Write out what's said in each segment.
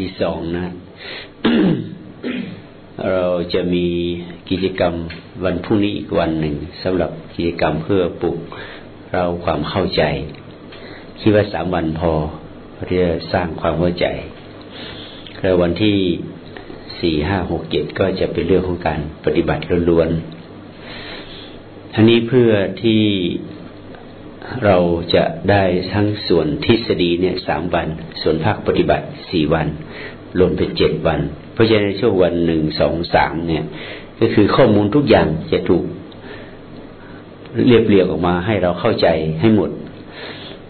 ที่สองนะ เราจะมีกิจกรรมวันพรุ่งนี้อีกวันหนึ่งสำหรับกิจกรรมเพื่อปลุกเราความเข้าใจ คิดว่าสามวันพอเพื่อสร้างความเข้าใจแล้ววันที่สี่ห้าหกเจ็ดก็จะเป็นเรื่องของการปฏิบัติล้วนๆอันนี้เพื่อที่เราจะได้ทั้งส่วนทฤษฎีเนี่ยสามวัน ส่วนภาคปฏิบัติสี่วัน รวมเป็นเจ็ดวัน เพราะฉะนั้นช่วงวันหนึ่งสองสามเนี่ย ก็คือข้อมูลทุกอย่างจะถูกเรียบเรียงออกมาให้เราเข้าใจให้หมด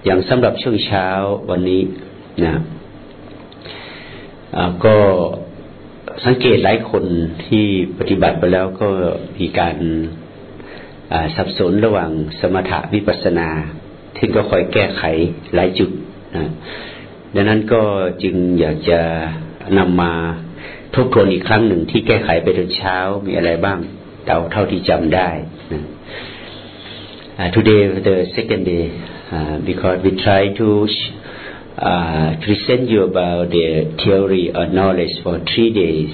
อย่างสำหรับช่วงเช้าวันนี้นะก็สังเกตหลายคนที่ปฏิบัติไปแล้วก็มีการสับสนระหว่างสมถะวิปัสนาที่ก็คอยแก้ไขหลายจุดนะดังนั้นก็จึงอยากจะ นำมาทบทวนอีกครั้งหนึ่งที่แก้ไขไปตอนเช้ามีอะไรบ้างเท่าเท่าที่จำได้นะ uh, today the second day uh, because we try to uh, present you about the theory or knowledge for three days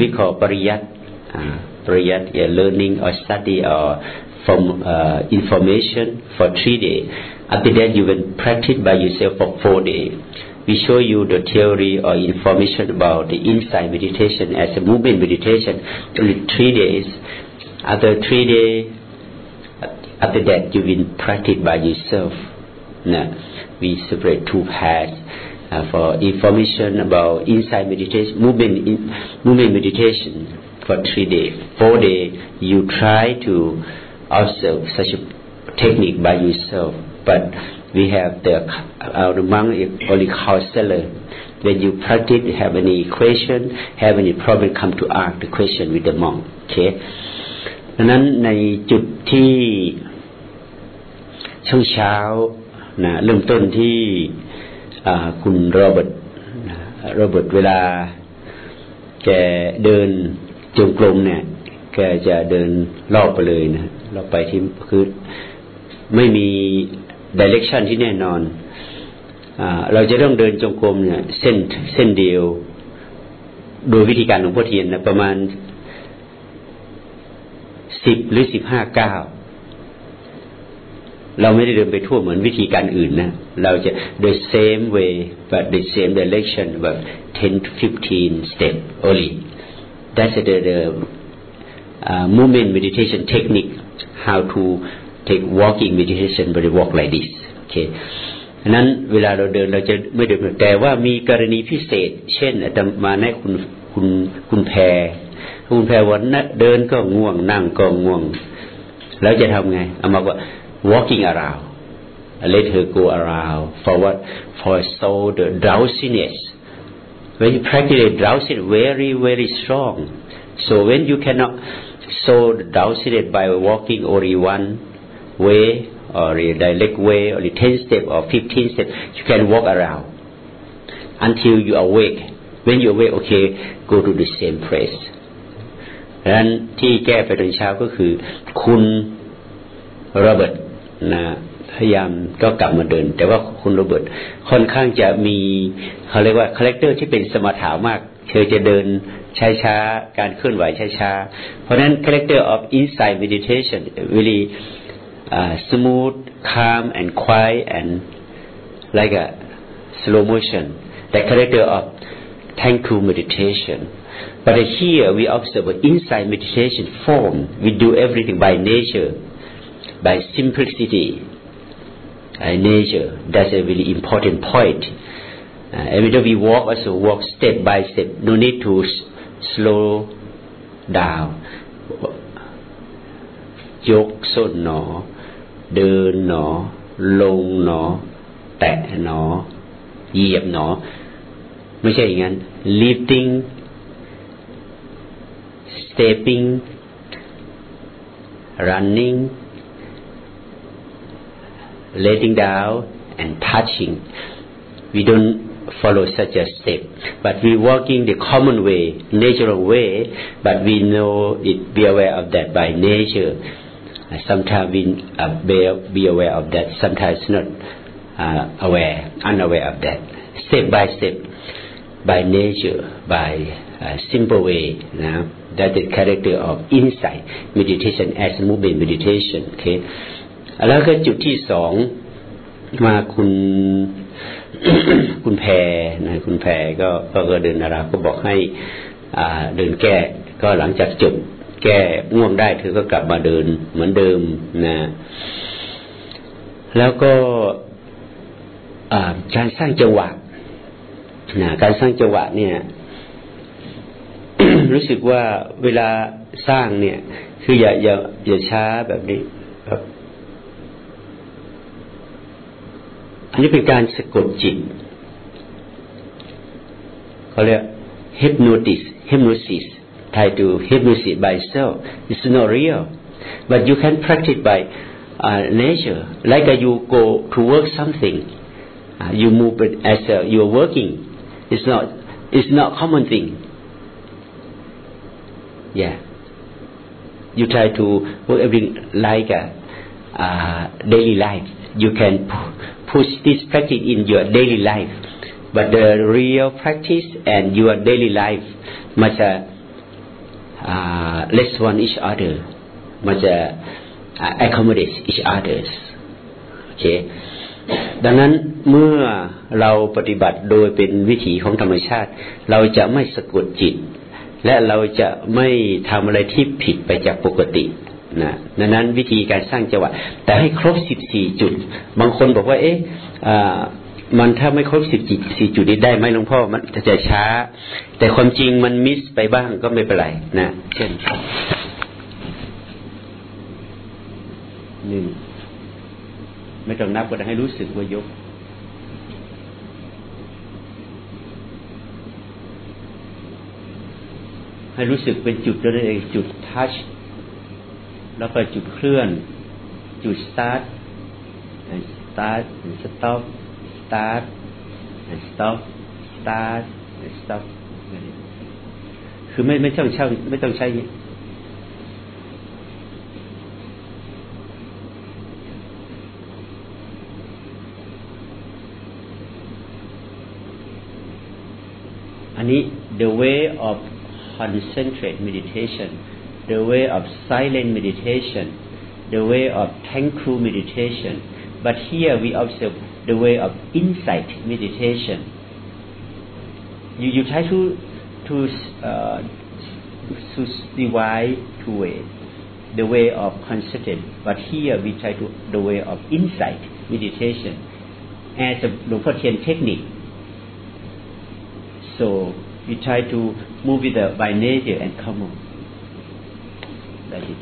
we call pariyat uh, pariyat yeah, learning or study or from uh, information for three days after that you will practice by yourself for four days we show you the theory or information about the insight meditation as a movement meditation only three days. After three days, after that you will practice by yourself. Now, we separate two paths uh, for information about insight meditation, movement, in, movement meditation for three days. Four days, you try to observe such a technique by yourself, but we have the uh, the monk only counselor. When you practice, have any question, have any problem, come to ask the question with the monk. Okay. ดังนั้นในจุดที่ช่วงเช้านะเริ่มต้นที่คุณโรเบิร์ตโรเบิร์ตเวลา แกเดินจงกรมเนี่ย แกจะเดินรอบไปเลยนะรอบไปที่คือไม่มี direction ที่แน่นอนอเราจะต้องเดินจงกรมเนี่ย เส้นเส้นเดียว โดยวิธีการของพ่อเทียนนะประมาณสิบหรือสิบห้าเก้าเราไม่ได้เดินไปทั่วเหมือนวิธีการอื่นนะ เราจะ the same way but the same direction but 10 to 15 step only that's the, the uh, movement meditation technique how to take walking meditation but walk like this โอเคนั้นเวลาเราเดินเราจะไม่เดินแต่ว่ามีกรณีพิเศษ เช่นอาตมาในคุณคุณคุณแพรคุณแพรวันนะเดินก็ง่วง นั่งก็ง่วง แล้วจะทำไงเอามาว่า walking around let her go around for what for so the drowsiness when you practice drowsiness very very strong so when you cannot so the drowsiness by walking only one way or a direct way or a 10 step or 15 step you can walk around until you awake when you awake okay go to the same place ดังนั้นที่แก้ไปตอนเช้าก็คือ คุณโรเบิร์ตนะพยายามก็กลับมาเดิน แต่ว่าคุณโรเบิร์ตค่อนข้างจะมีเขาเรียกว่า character ที่เป็นสมถะมากเธอจะเดินช้าๆการเคลื่อนไหวช้าๆเพราะฉะนั้น character of insight meditation really uh, smooth, calm, and quiet, and like a slow motion, the character of thankful meditation. But here we observe inside meditation form. We do everything by nature, by simplicity, by nature. That's a really important point. Uh, every time we walk, also walk step by step. No need to slow down. ยกส้นหนอ เดินหนอ ลงหนอ แตะหนอ เหยียบหนอ ไม่ใช่อย่างนั้น lifting stepping running letting down and touching we don't follow such a step but we walking the common way natural way but we know it be aware of that by nature Sometimes we uh, be, be aware of that, sometimes not uh, aware, unaware of that. Step by step. by nature, by a simple way. Now, that is character of insight meditation as movement meditation. Okay. แล้วก็จุดที่สองมาคุณคุณแพรนะคุณแพรก็ก็เดินนาราก็บอกให้เดินแก้ก็หลังจากจบ แก้ง่วงได้เธอก็กลับมาเดินเหมือนเดิมนะแล้วก็การสร้างจังหวะนะการสร้างจังหวะเนี่ย รู้สึกว่าเวลาสร้างเนี่ย คืออย่าอย่าอย่าช้าแบบนี้ครับ อันนี้เป็นการสะกดจิตเขาเรียก hypnosis hypnosis try to hypnosis by itself. it's not real. But you can practice by uh, nature. Like uh, you go to work something uh, you move it as uh, you're working. It's not it's not common thing. Yeah. You try to work everything like a uh, daily life. You can push this practice in your daily life. But the real practice and your daily life must uh, uh, less one each other must uh, accommodate each others okay ดังนั้นเมื่อเราปฏิบัติโดยเป็นวิถีของธรรมชาติ เราจะไม่สะกดจิต และเราจะไม่ทำอะไรที่ผิดไปจากปกตินะดังนั้นวิธีการสร้างจังหวะ แต่ให้ครบสิบสี่จุด บางคนบอกว่า เอ๊ะ มันถ้าไม่ครบสิบสี่จุดนี้ได้ไหมหลวงพ่อมันจะช้า แต่ความจริงมันมิสไปบ้างก็ไม่เป็นไรนะเช่นหนึ่งไม่ต้องนับก็ได้ให้รู้สึกว่ายกให้รู้สึกเป็นจุดตัวเองจุด touch แล้วก็จุดเคลื่อน จุด start start stop สตาร์ทสต็อปสตาร์ทสต็อปคือไม่ไม่ต้องใช้ไม่ต้องใช้อันนี้ the way of concentrate meditation the way of silent meditation the way of tranquil meditation but here we observe the way of insight meditation. You, you try to to uh, to divide two the way of concentrating, but here we try to the way of insight meditation as a Lopatian technique. So we try to move it the by nature and common. That is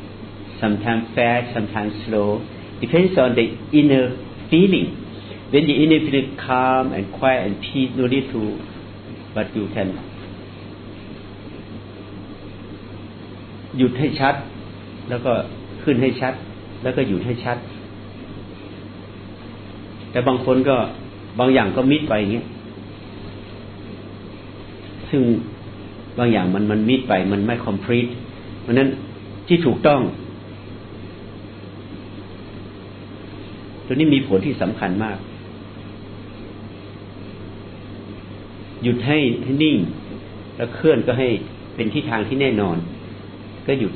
sometimes fast, sometimes slow. Depends on the inner feeling When the inner feeling calm and quiet and peace, no need to, but you can หยุดให้ชัด แล้วก็ขึ้นให้ชัด แล้วก็หยุดให้ชัด แต่บางคนก็บางอย่างก็มิดไปอย่างเงี้ยซึ่งบางอย่างมันมันมิดไป มันไม่คอมพลีทเพราะนั้นที่ถูกต้องตัวนี้มีผลที่สำคัญมาก หยุดให้ให้นิ่ง แล้วเคลื่อนก็ให้เป็นที่ทางที่แน่นอน ก็หยุด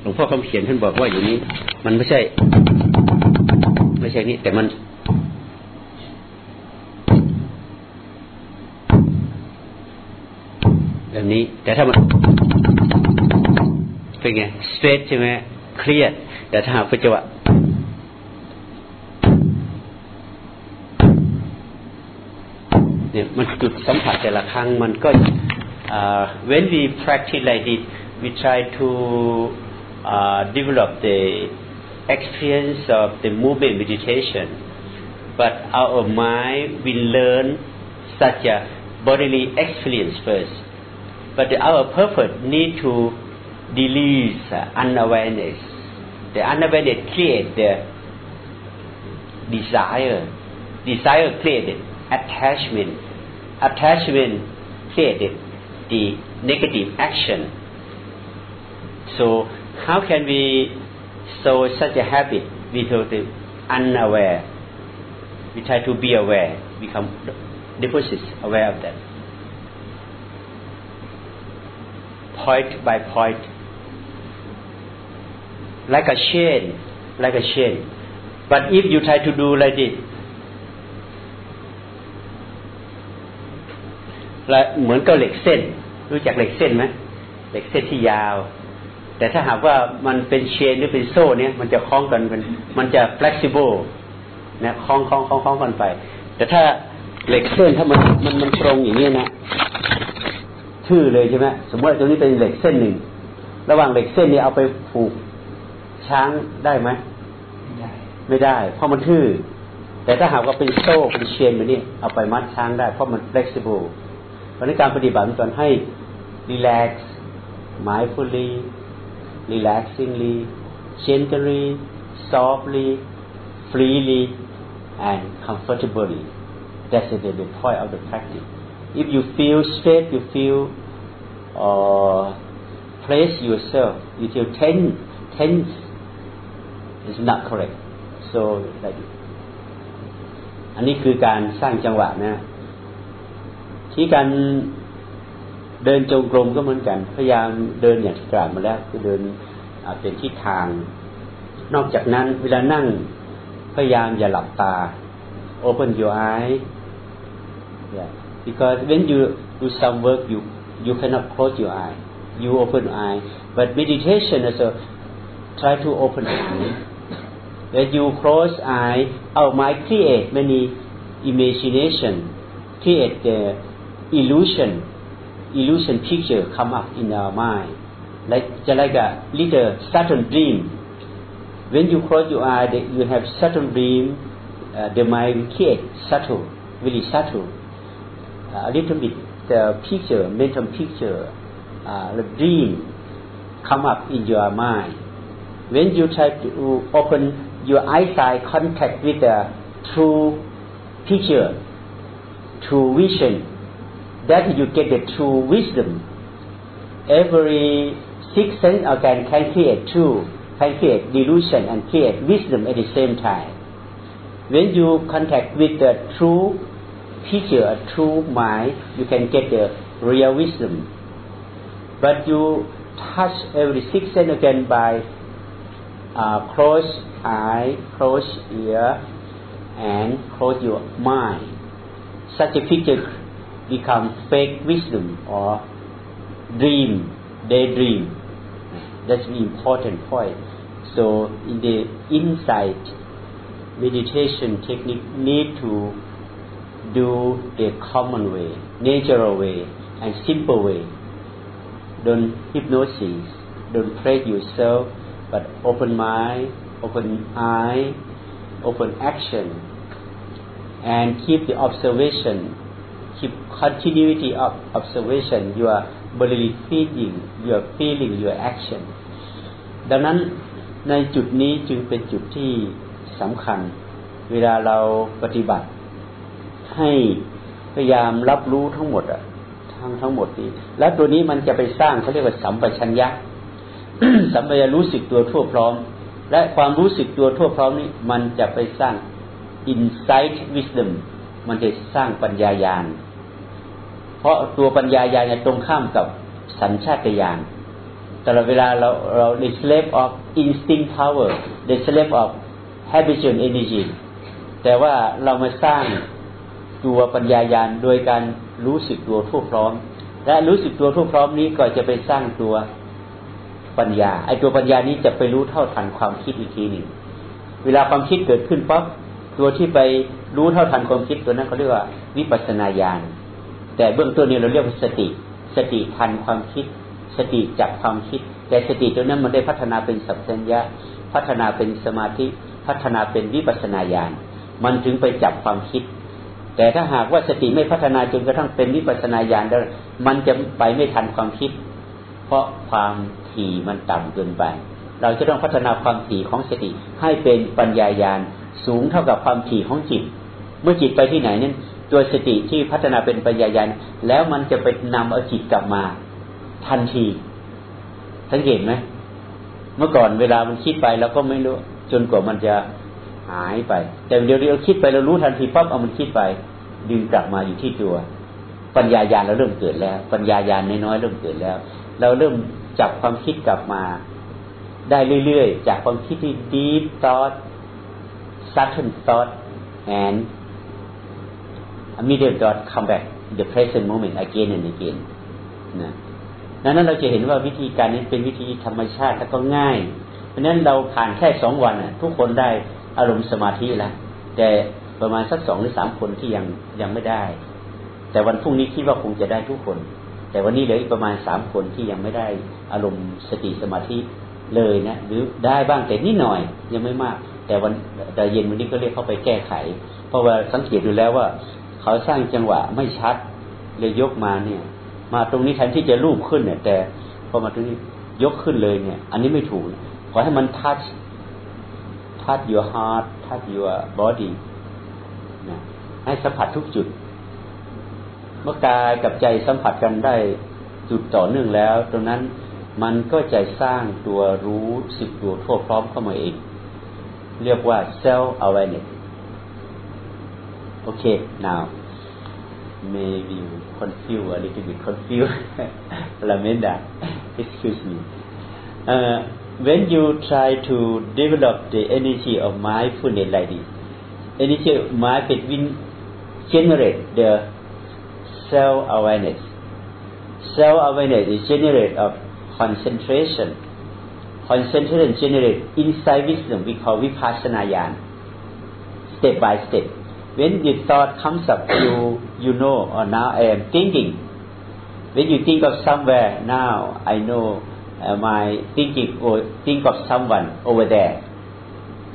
หลวงพ่อคำเขียนท่านบอกว่าอย่างนี้ มันไม่ใช่ ไม่ใช่นี่แต่มัน แบบนี้ แต่ถ้ามันเป็นไงสเตรทใช่ไหมเครียด แต่ถ้าหากเป็นจังหวะ เนี่ยมันจุดสัมผัสแต่ละครั้งมันก็ uh, when we practice like this we try to uh, develop the experience of the movement meditation but our mind will learn such a bodily experience first But our purpose need to release unawareness. The unawareness create the desire. Desire created attachment. Attachment created the negative action. So how can we sow such a habit without the unaware? we try to be aware become deposits aware of that point by point like a chain like a chain but if you try to do like this และเหมือนกับเหล็กเส้น รู้จักเหล็กเส้นไหมเหล็กเส้นที่ยาว แต่ถ้าหากว่ามันเป็นเชนหรือเป็นโซ่เนี่ย มันจะคล้องกันมันมันจะ flexible นะคล้องคล้องคล้องคล้องกันไป แต่ถ้าเหล็กเส้นถ้ามันมันมันตรงอย่างนี้นะทื่อเลยใช่ไหมสมมติตรงนี้เป็นเหล็กเส้นหนึ่ง ระหว่างเหล็กเส้นนี้เอาไปผูกช้างได้ไหมไม่ได้ เพราะมันทื่อ แต่ถ้าหากว่าเป็นโซ่เป็นเชนแบบนี้เอาไปมัดช้างได้เพราะมัน flexible เพราะในการปฏิบัติมันสอนให้ relax mindfully relaxingly gently softly freely and comfortably that's the, the point of the practice if you feel straight you feel uh, place yourself you feel tense tense is not correct so like อันนี้คือการสร้างจังหวะนะ ที่การเดินจงกรมก็เหมือนกัน พยายามเดินอย่างที่กล่าวมาแล้ว คือเดินเป็นทิศทาง นอกจากนั้นเวลานั่งพยายามอย่าหลับตา open your eye yeah. because when you do some work you you cannot close your eye you open eye but meditation also try to open eye when you close eye our mind create many imagination create the illusion illusion picture come up in our mind. Like just like a little subtle dream. When you close your eye you have subtle dream uh, the mind create subtle very subtle. Uh, a little bit the picture mental picture uh, the dream come up in your mind. When you try to open your eyesight contact with the true picture true vision that you get the true wisdom. Every six sense organ can create true, can create delusion and create wisdom at the same time. When you contact with the true a true mind, you can get the real wisdom. But you touch every six sense organ by uh, close eye, close ear, and close your mind. Such a picture become fake wisdom or dream, daydream. That's the important point. So in the insight meditation technique need to do the common way, natural way, and simple way. Don't hypnosis, don't pray yourself, but open mind, open eye, open action, and keep the observation keep continuity of observation your bodily feeling your feeling your action ดังนั้นในจุดนี้จึงเป็นจุดที่สำคัญ เวลาเราปฏิบัติ ให้พยายามรับรู้ทั้งหมดอะทั้งทั้งหมดนี้ แล้วตัวนี้มันจะไปสร้างเขาเรียกว่าสัมปชัญญะสัมปชัญญะรู้สึกตัวทั่วพร้อม และความรู้สึกตัวทั่วพร้อมนี้ มันจะไปสร้าง insight wisdom มันจะสร้างปัญญายาณ เพราะตัวปัญญาญาณตรงข้ามกับสัญชาตญาณตลอดเวลาเราเรา the slave of instinct power the slave of habitual energy แต่ว่าเรามาสร้างตัวปัญญาญาณโดยการรู้สึกตัวทั่วพร้อม และรู้สึกตัวทั่วพร้อมนี้ก็จะไปสร้างตัวปัญญาไอ้ตัวปัญญานี้จะไปรู้เท่าทันความคิดอีกทีหนึ่งเวลาความคิดเกิดขึ้นปั๊บตัวที่ไปรู้เท่าทันความคิดตัวนั้นเขาเรียกว่าวิปัสนาญาณ แต่เบื้องต้นนี้เราเรียกว่าสติ สติทันความคิด สติจับความคิด แต่สติตัวนั้นมันได้พัฒนาเป็นสัมผัสญะพัฒนาเป็นสมาธิ พัฒนาเป็นวิปัสนาญาณมันถึงไปจับความคิด แต่ถ้าหากว่าสติไม่พัฒนาจนกระทั่งเป็นวิปัสนาญาณแล้วมันจะไปไม่ทันความคิด เพราะความถี่มันต่ำเกินไป เราจะต้องพัฒนาความถี่ของสติ ให้เป็นปัญญาญาณสูงเท่ากับความถี่ของจิต เมื่อจิตไปที่ไหนนั้น ตัวสติที่พัฒนาเป็นปัญญาญาณแล้วมันจะไปนำเอาจิตกลับมาทันที สังเกตไหมเมื่อก่อนเวลามันคิดไปเราก็ไม่รู้ จนกว่ามันจะหายไป แต่เดี๋ยวเราคิดไปเรารู้ทันทีปั๊บเอามันคิดไป ดึงกลับมาอยู่ที่ตัว ปัญญาญาณเราเริ่มเกิดแล้ว ปัญญาญาณน้อยๆเริ่มเกิดแล้ว เราเริ่มจับความคิดกลับมา ได้เรื่อยๆ จากความคิดที่ deep thought subtle thought and medium thought come back the present moment again and again นะดังนั้นเราจะเห็นว่าวิธีการนี้เป็นวิธีธรรมชาติและก็ง่าย เพราะนั้นเราผ่านแค่สองวันทุกคนได้อารมณ์สมาธิแล้วแต่ประมาณสักสองหรือสามคนที่ยังยังไม่ได้ แต่วันพรุ่งนี้คิดว่าคงจะได้ทุกคน แต่วันนี้เหลืออีกประมาณสามคนที่ยังไม่ได้อารมณ์สติสมาธิเลยนะหรือได้บ้างแต่นิดหน่อยยังไม่มาก แต่วันแต่เย็นวันนี้ก็เรียกเข้าไปแก้ไข เพราะว่าสังเกตดูแล้วว่า เขาสร้างจังหวะไม่ชัดเลยยกมาเนี่ย มาตรงนี้แทนที่จะรูปขึ้นเนี่ย แต่พอมาตรงนี้ยกขึ้นเลยเนี่ย อันนี้ไม่ถูก ขอให้มันทัช touch your heart touch your body นะให้สัมผัสทุกจุด เมื่อกายกับใจสัมผัสกันได้จุดต่อเนื่องแล้ว ตรงนั้นมันก็จะสร้างตัวรู้สึกตัวทั่วพร้อมเข้ามาเอง เรียกว่า self awareness Okay, now maybe you confuse a little bit confused. Lamenda, excuse me. Uh, when you try to develop the energy of mindfulness like this, energy of will generate the self-awareness. Self-awareness is generate of concentration. Concentration generate inside wisdom we call vipassana yan, step by step when the thought comes up, you you know, or now I am thinking. When you think of somewhere, now I know uh, my thinking or think of someone over there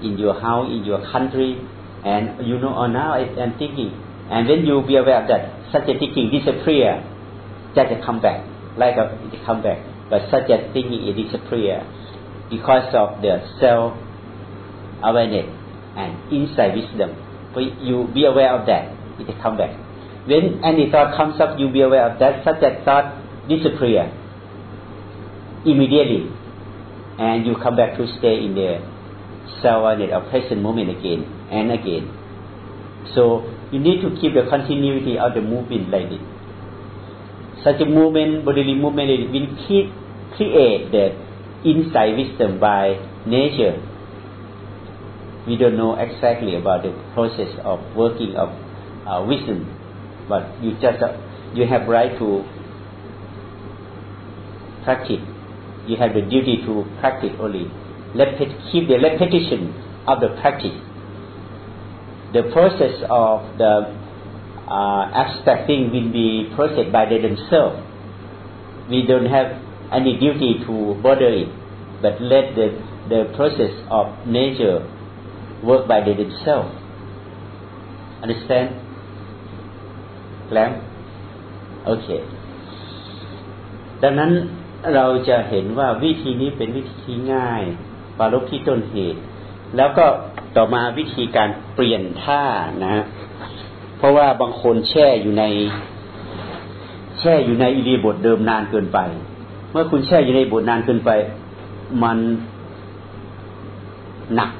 in your house, in your country, and you know, or now I am thinking. And when you be aware of that, such a thinking disappear, just come back, like a, it come back. But such a thinking it disappear because of the self awareness and inside wisdom you be aware of that. It will come back. When any thought comes up, you be aware of that. Such that thought disappear immediately, and you come back to stay in the self-awareness or present moment again and again. So you need to keep the continuity of the movement like this. Such a movement, bodily movement, will keep, create the insight wisdom by nature we don't know exactly about the process of working of uh, wisdom, but you just uh, you have right to practice. You have the duty to practice only. Repet- keep the repetition of the practice. The process of the uh, abstract thing will be processed by themselves. We don't have any duty to bother it, but let the the process of nature work by themselves understand แล้วโอเคดังนั้นเราจะเห็นว่าวิธีนี้เป็นวิธีที่ง่าย ปารบที่ต้นเหตุ แล้วก็ต่อมาวิธีการเปลี่ยนท่านะ เพราะว่าบางคนแช่อยู่ใน แช่อยู่ในอิริบทเดิมนานเกินไป เมื่อคุณแช่อยู่ในบทนานเกินไป มันหนัก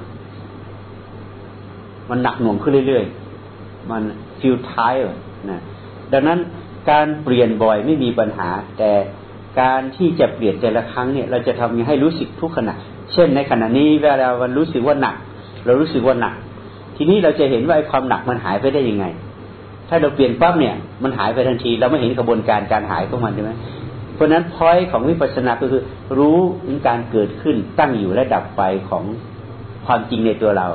มันหนักหน่วงขึ้นเรื่อยๆ มันฟิลท้ายนะดังนั้นการเปลี่ยนบ่อยไม่มีปัญหา แต่การที่จะเปลี่ยนแต่ละครั้งเนี่ย เราจะทำยังให้รู้สึกทุกขณะ เช่นในขณะนี้เวลาวันรู้สึกว่าหนัก เรารู้สึกว่าหนัก ทีนี้เราจะเห็นว่าไอ้ความหนักมันหายไปได้ยังไง ถ้าเราเปลี่ยนปั๊บเนี่ย มันหายไปทันที เราไม่เห็นกระบวนการการหายของมันใช่ไหมเพราะนั้นพอยของวิปัสสนาก็คือ รู้ถึงการเกิดขึ้นตั้งอยู่และดับไปของความจริงในตัวเรา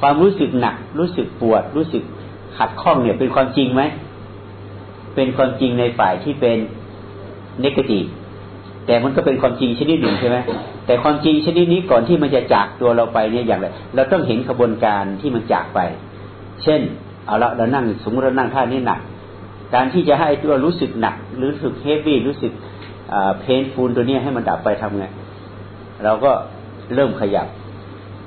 ความรู้สึกหนัก รู้สึกปวด รู้สึกขัดข้องเนี่ย เป็นความจริงไหม เป็นความจริงในฝ่ายที่เป็นเนกาทีแต่มันก็เป็นความจริงชนิดหนึ่งใช่ไหมแต่ความจริงชนิดนี้ก่อนที่มันจะจากตัวเราไปเนี่ยอย่างไรเราต้องเห็นกระบวนการที่มันจากไป เช่น เอาละเรานั่งสมมติเรานั่งท่านี้หนัก การที่จะให้ตัวรู้สึกหนัก รู้สึกเฮฟวี่รู้สึกเพนฟูลตัวนี้ให้มันดับไปทำไงเราก็เริ่มขยับ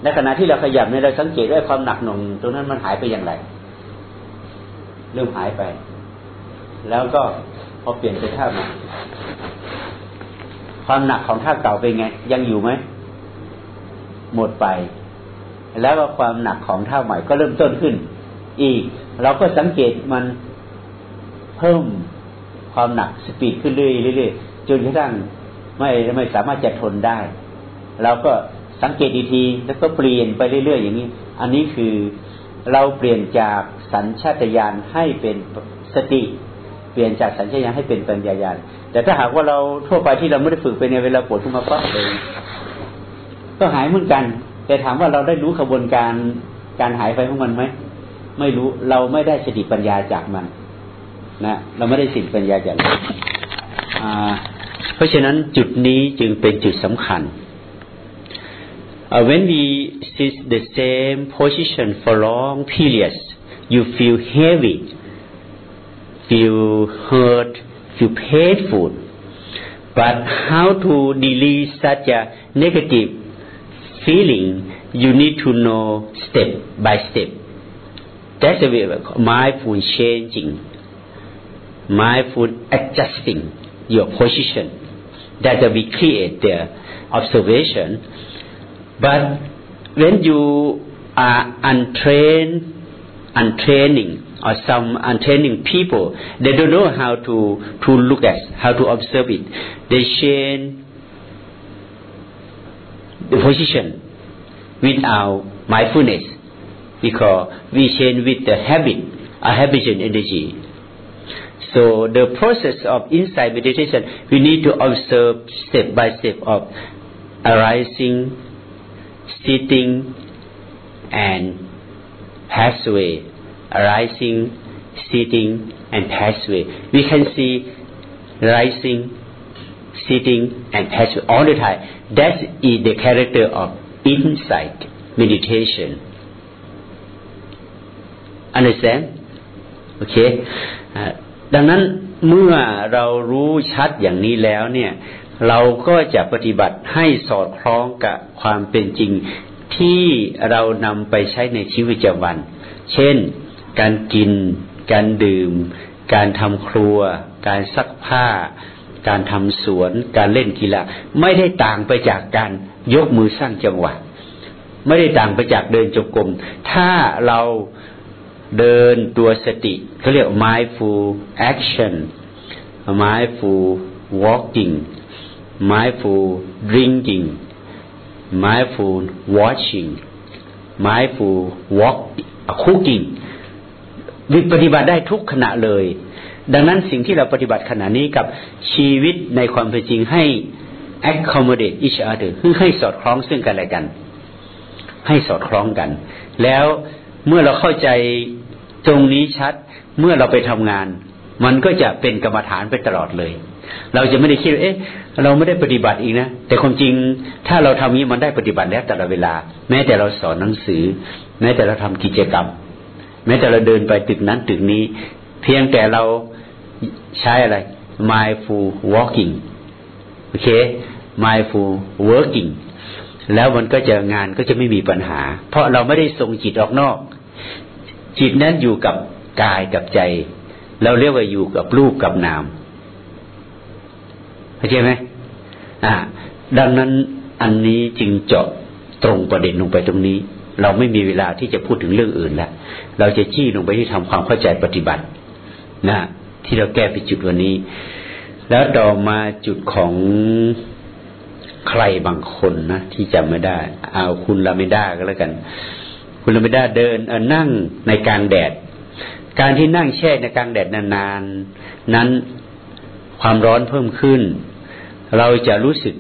ในขณะที่เราขยับเนี่ยเราสังเกตว่าความหนักหน่วงตรงนั้นมันหายไปอย่างไรเริ่มหายไป แล้วก็พอเปลี่ยนไปท่าใหม่ความหนักของท่าเก่าเป็นไง ยังอยู่ไหมหมดไป แล้วก็ความหนักของท่าใหม่ก็เริ่มต้นขึ้น อีก เราก็สังเกตมันเพิ่มความหนักสปีดขึ้นเรื่อยๆจนกระทั่งไม่ไม่สามารถจะทนได้ เราก็ สังเกตอีกทีแล้วก็เปลี่ยนไปเรื่อยๆอย่างนี้ อันนี้คือเราเปลี่ยนจากสัญชาตญาณให้เป็นสติ เปลี่ยนจากสัญชาตญาณให้เป็นปัญญาญาณแต่ถ้าหากว่าเราทั่วไปที่เราไม่ได้ฝึกไปในเวลาปวดขึ้นมาปั๊บเลยก็หายเหมือนกัน แต่ถามว่าเราได้รู้ขบวนการการหายไปของมันไหมไม่รู้เราไม่ได้สติปัญญาจากมันนะเราไม่ได้สติปัญญาจากมันเพราะฉะนั้นจุดนี้จึงเป็นจุดสำคัญ Uh, when we sit the same position for long periods you feel heavy feel hurt feel painful. But how to delete such a negative feeling you need to know step by step. That's the way mindful changing mindful adjusting your position. That we create the observation but when you are untrained untraining or some untraining people they don't know how to to look at how to observe it. They change the position without mindfulness because we change with the habit a habitual energy. So the process of insight meditation we need to observe step by step of arising sitting and pass away arising sitting and pass away we can see rising sitting and pass away all the time that is the character of insight meditation understand okay ดังนั้นเมื่อเรารู้ชัดอย่างนี้แล้วเนี่ย เราก็จะปฏิบัติให้สอดคล้องกับความเป็นจริงที่เรานำไปใช้ในชีวิตประจำวัน เช่น การกิน การดื่ม การทำครัว การซักผ้า การทำสวน การเล่นกีฬา ไม่ได้ต่างไปจากการยกมือสร้างจังหวะ ไม่ได้ต่างไปจากเดินจงกรม ถ้าเราเดินตัวสติเขาเรียก mindful action mindful walking mindful drinking mindful watching mindful walk cooking วิปฏิบัติได้ทุกขณะเลย ดังนั้นสิ่งที่เราปฏิบัติขณะนี้กับชีวิตในความเป็นจริงให้ accommodate each other คือให้สอดคล้องซึ่งกันและกัน ให้สอดคล้องกัน แล้วเมื่อเราเข้าใจตรงนี้ชัด เมื่อเราไปทำงาน มันก็จะเป็นกรรมฐานไปตลอดเลย เราจะไม่ได้คิดเอ๊ะ เราไม่ได้ปฏิบัติอีกนะ แต่ความจริงถ้าเราทำนี้มันได้ปฏิบัติแล้วแต่ละเวลา แม้แต่เราสอนหนังสือ แม้แต่เราทำกิจกรรม แม้แต่เราเดินไปตึกนั้นตึกนี้ เพียงแต่เราใช้อะไร mindful walking โอเค mindful working แล้วมันก็จะงานก็จะไม่มีปัญหา เพราะเราไม่ได้ส่งจิตออกนอก จิตนั้นอยู่กับกายกับใจ เราเรียกว่าอยู่กับรูปกับนาม เข้าใจไหมอ่า ดังนั้นอันนี้จึงเจาะตรงประเด็นลงไปตรงนี้ เราไม่มีเวลาที่จะพูดถึงเรื่องอื่นแล้วเราจะจี้ลงไปที่ทำความเข้าใจปฏิบัติ นะ ที่เราแก้ไปจุดวันนี้ แล้วต่อมาจุดของใครบางคนนะที่จำไม่ได้ เอาคุณลาไม่ได้าก็แล้วกัน คุณไม่ได้าเดินนั่งในกลางแดด การที่นั่งแช่ในกลางแดดนานๆนั้นความร้อนเพิ่มขึ้น เราจะรู้สึก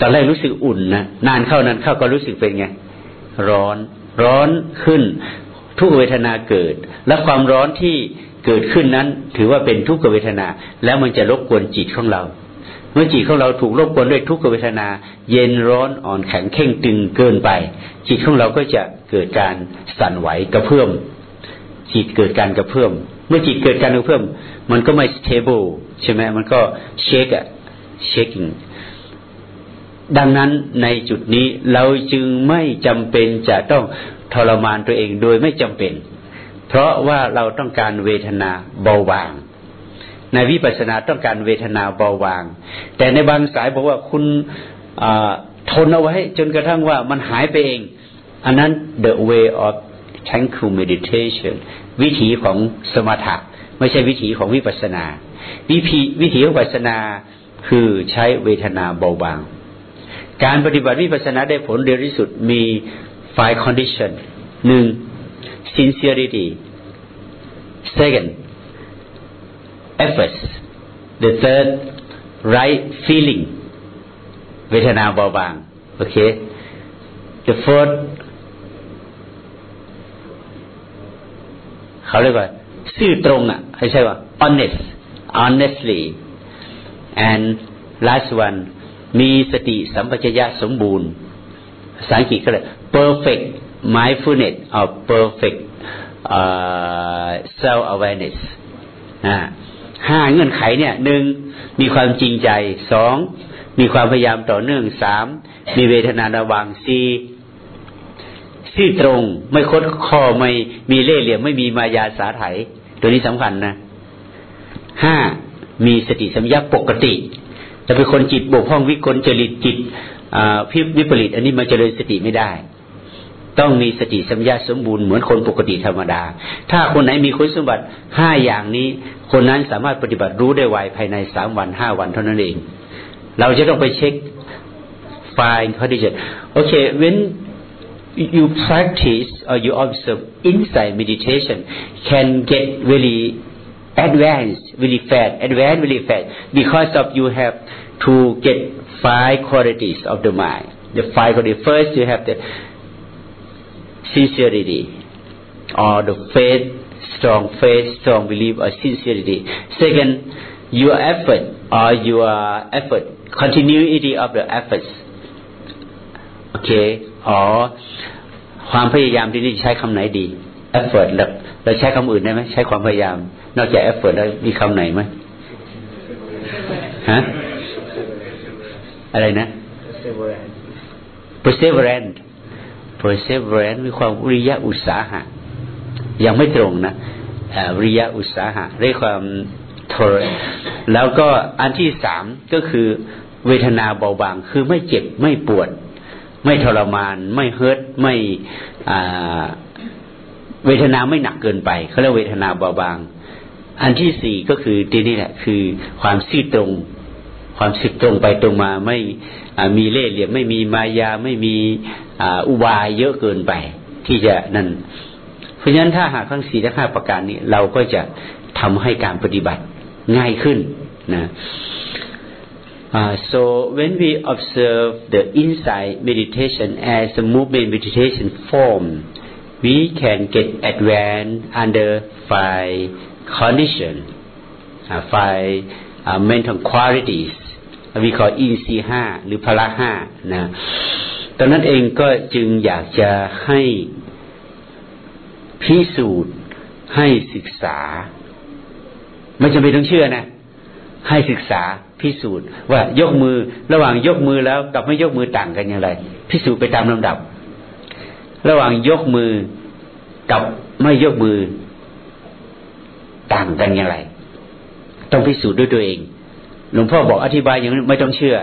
ตอนแรกรู้สึกอุ่นนะนานเข้านั้นเข้าก็รู้สึกเป็นไง ร้อน ร้อนขึ้น ทุกเวทนาเกิด และความร้อนที่เกิดขึ้นนั้น ถือว่าเป็นทุกขเวทนา แล้วมันจะรบกวนจิตของเรา เมื่อจิตของเราถูกรบกวนด้วยทุกขเวทนา เย็นร้อนอ่อนแข็งเข่งตึงเกินไป จิตของเราก็จะเกิดการสั่นไหวกระเพื่อมจิตเกิดการกระเพื่อมเมื่อจิตเกิดการกระเพื่อมมันก็ไม่ stable ใช่ไหมมันก็เช็คอะ shaking ดังนั้นในจุดนี้เราจึงไม่จำเป็นจะต้องทรมานตัวเองโดยไม่จำเป็น เพราะว่าเราต้องการเวทนาเบาบาง ในวิปัสสนาต้องการเวทนาเบาบาง แต่ในบางสายบอกว่าคุณทนเอาไว้จนกระทั่งว่ามันหายไปเอง อันนั้น the way of tranquil meditation วิถีของสมถะ ไม่ใช่วิถีของวิปัสนา วิธีวิถีของวิปัสนาคือใช้เวทนาเบาบาง การปฏิบัติวิปัสนาได้ผลเร็วที่สุดมี five condition หนึ่ง sincerity second efforts the third right feeling เวทนาเบาบางโอเค the fourth เขาเรียกว่า ซื่อตรงอะไม่ใช่ว่า honest honestly and last one มีสติสัมปชัญญะสมบูรณ์ภาษาอังกฤษก็เลย perfect mindfulness or perfect uh, self awareness ห้าเงื่อนไขเนี่ยหนึ่งมีความจริงใจสองมีความพยายามต่อเนื่องสามมีเวทนาระวังสี่ซื่อตรง ไม่คดข้อไม่มีเล่ห์เหลี่ยมไม่มีมายาสาไถ ตัวนี้สำคัญนะห้ามีสติสัมยาปกติแต่เป็นคนจิตบกพร่องวิกลจริตจิตพิบวิปริต อันนี้มันเจริญสติไม่ได้ ต้องมีสติสัมยาสมบูรณ์เหมือนคนปกติธรรมดา ถ้าคนไหนมีคุณสมบัติห้าอย่างนี้ คนนั้นสามารถปฏิบัติรู้ได้ไวภายในสามวันห้าวันเท่านั้นเอง เราจะต้องไปเช็ค find condition okay when you practice or you observe inside meditation can get really advanced really fast advanced really fast because of you have to get five qualities of the mind. The five qualities. First you have the sincerity or the faith strong faith strong belief or sincerity. Second your effort or your effort continuity of the efforts โอเค อ๋อ ความพยายามที่นี่ใช้คำไหนดี effort เราเราใช้คำอื่นได้ไหมใช้ความพยายาม นอกจาก effort แล้วมีคำไหนไหมฮะอะไรนะ perseverance perseverance มีความวิริยะอุตสาหะ ยังไม่ตรงนะวิริยะอุตสาหะเรียความทรแล้วก็อันที่สามก็คือเวทนาเบาบาง คือไม่เจ็บไม่ปวด ไม่ทรมาน ไม่เฮิร์ตไม่เวทนาไม่หนักเกินไปเขาเรียกเวทนาเบาบาง อันที่สี่ก็คือที่นี่แหละ คือความซื่อตรง ความซื่อตรงไปตรงมาไม่มีเล่ห์เหลี่ยมไม่มีมายาไม่มีอุบายเยอะเกินไป ที่จะนั่น เพราะฉะนั้นถ้าหากทั้งสี่ทั้งห้าประการนี้ เราก็จะทำให้การปฏิบัติง่ายขึ้นนะ Uh, so when we observe the insight meditation as a movement meditation form, we can get advanced under five conditions, uh, five uh, mental qualities we call อินทรีห้าหรือพละห้านะตอนนั้นเองก็จึงอยากจะให้พิสูจน์ให้ศึกษา ไม่จำเป็นต้องเชื่อนะ ให้ศึกษา พิสูจน์ว่ายกมือระหว่างยกมือแล้วกับไม่ยกมือต่างกันอย่างไร พิสูจน์ไปตามลำดับ ระหว่างยกมือกับไม่ยกมือต่างกันอย่างไร ต้องพิสูจน์ด้วยตัวเอง หลวงพ่อบอกอธิบายอย่างนี้ไม่ต้องเชื่อ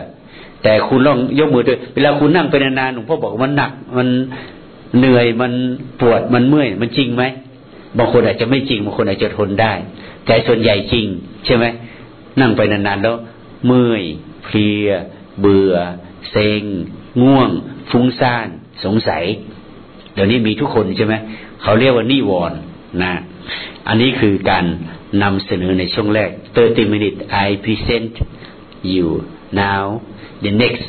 แต่คุณลองยกมือด้วย เวลาคุณนั่งไปนานๆหลวงพ่อบอกมันหนัก มันเหนื่อยมันปวดมันเมื่อยมันจริงไหมบางคนอาจจะไม่จริงบางคนอาจจะทนได้ แต่ส่วนใหญ่จริง ใช่ไหมนั่งไปนานๆแล้ว เมื่อยเพลีย เบื่อ เซ็ง ง่วง ฟุ้งซ่าน สงสัย เดี๋ยวนี้มีทุกคนใช่ไหมเขาเรียกว่านิวรณ์นะ อันนี้คือการนำเสนอในช่วงแรก 30 minutes I present you now the next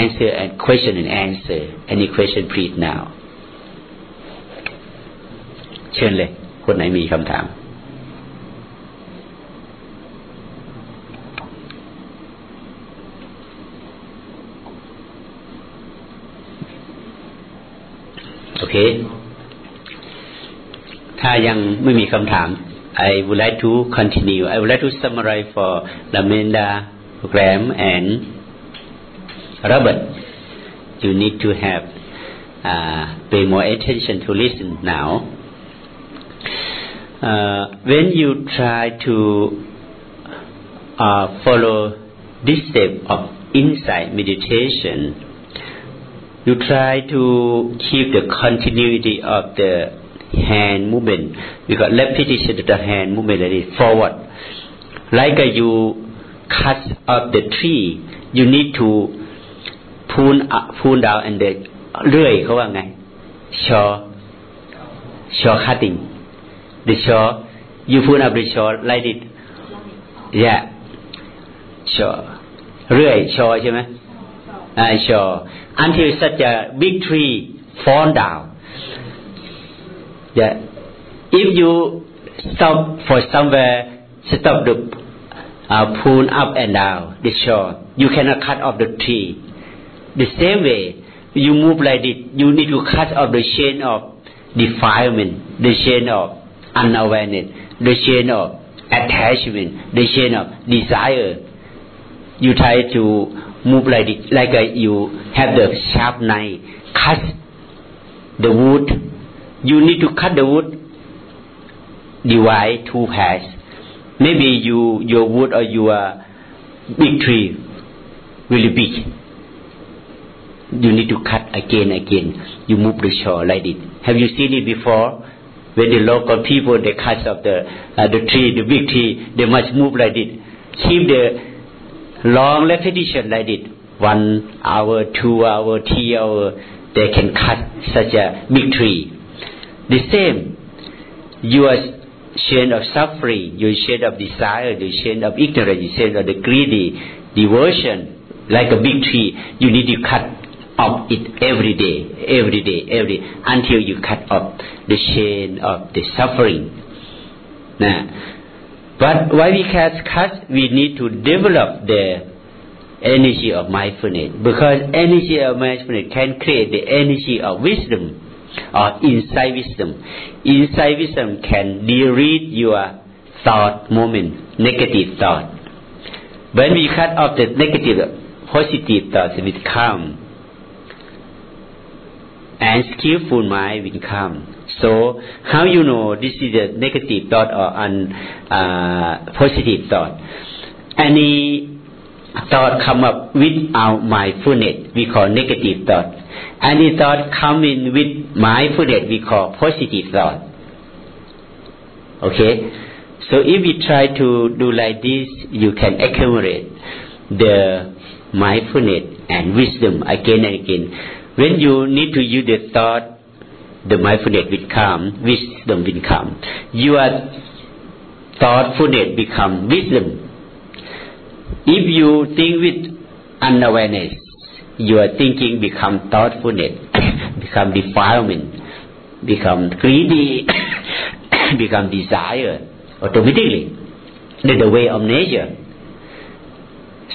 answer and question and answer any question please now เชิญเลย คนไหนมีคำถาม okay ถ้ายังไม่มีคำถาม I would like to continue I would like to summarize for Lamenda program and Robert you need to have uh, pay more attention to listen now uh, when you try to uh, follow this step of inside meditation, you try to keep the continuity of the hand movement because repetition of the hand movement that is forward. Like uh, you cut up the tree, you need to pull up, pull down and then เลื่อยเขาว่าไง shaw shaw cutting the shaw you pull up the shaw like it yeah shaw เรื่อย shaw ใช่ไหม อ่า shaw until such a big tree fall down yeah if you stop for somewhere stop the uh, pull up and down the shaw you cannot cut off the tree. The same way you move like this you need to cut off the chain of defilement the chain of unawareness the chain of attachment the chain of desire. You try to move like like uh, you have the sharp knife cut the wood. You need to cut the wood divide two halves. maybe you your wood or your big tree really big. You need to cut again again. You move the shaw like this. Have you seen it before? When the local people they cut off the uh, the tree the big tree they must move like this. Keep the long repetition like this. One hour two hour three hour they can cut such a big tree. The same your chain of suffering your chain of desire your chain of ignorance your chain of the greedy devotion like a big tree you need to cut off it every day, every day, every until you cut off the chain of the suffering. Now, but why we can cut? We need to develop the energy of mindfulness because energy of mindfulness can create the energy of wisdom or insight wisdom. Insight wisdom can delete your thought moment, negative thought. When we cut off the negative, positive thoughts with come and skillful mind will come. So how you know this is a negative thought or an uh, positive thought? Any thought come up without mindfulness, we call negative thought. Any thought come in with my mindfulness, we call positive thought. Okay? So if we try to do like this, you can accumulate the mindfulness and wisdom again and again when you need to use the thought, the mindfulness will come, wisdom will come. Your thoughtfulness become wisdom. If you think with unawareness, your thinking become thoughtfulness, become defilement, become greedy, become desire automatically. That's the way of nature.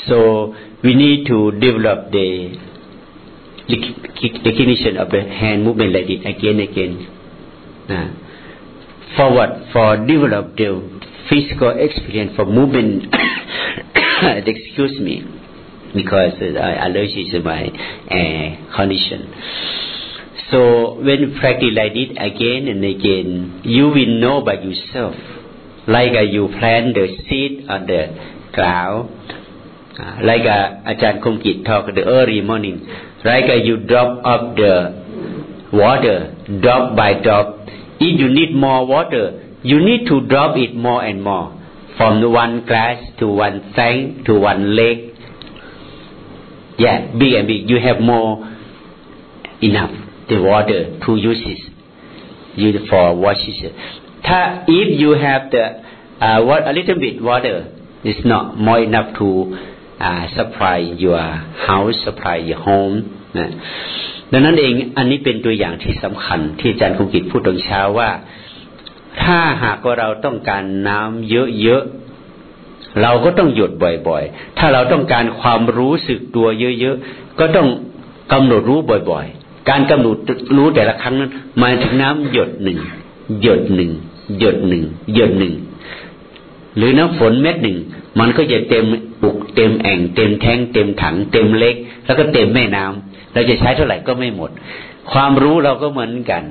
So we need to develop the recognition of the hand movement like this again and again. Uh, forward for develop the physical experience for movement. Excuse me, because uh, allergy is my uh, condition. So when you practice like this again and again, you will know by yourself. Like uh, you plant the seed on the ground, like uh, Ajahn Kumkit talked the early morning. Like you drop up the water drop by drop if you need more water you need to drop it more and more. From one glass to one tank to one lake. Yeah big and big. You have more enough the water to use it use for washes. If you have the uh, what a little bit water it's not more enough to supply your house supply your home นะดังนั้นเองอันนี้เป็นตัวอย่างที่สำคัญ ที่อาจารย์คุกิจพูดตอนเช้าว่า ถ้าหากว่าเราต้องการน้ำเยอะๆ เราก็ต้องหยดบ่อยๆ ถ้าเราต้องการความรู้สึกตัวเยอะๆ ก็ต้องกำหนดรู้บ่อยๆ การกำหนดรู้แต่ละครั้งนั้นมาถึงน้ำหยดหนึ่งหยดหนึ่งหยดหนึ่งหยดหนึ่ง หรือน้ำฝนเม็ดหนึ่ง มันก็จะเต็มปุกเต็มแอ่ง เต็มแท้งเต็มถัง เต็มเล็ก แล้วก็เต็มแม่น้ำเราจะใช้เท่าไหร่ก็ไม่หมด ความรู้เราก็เหมือนกัน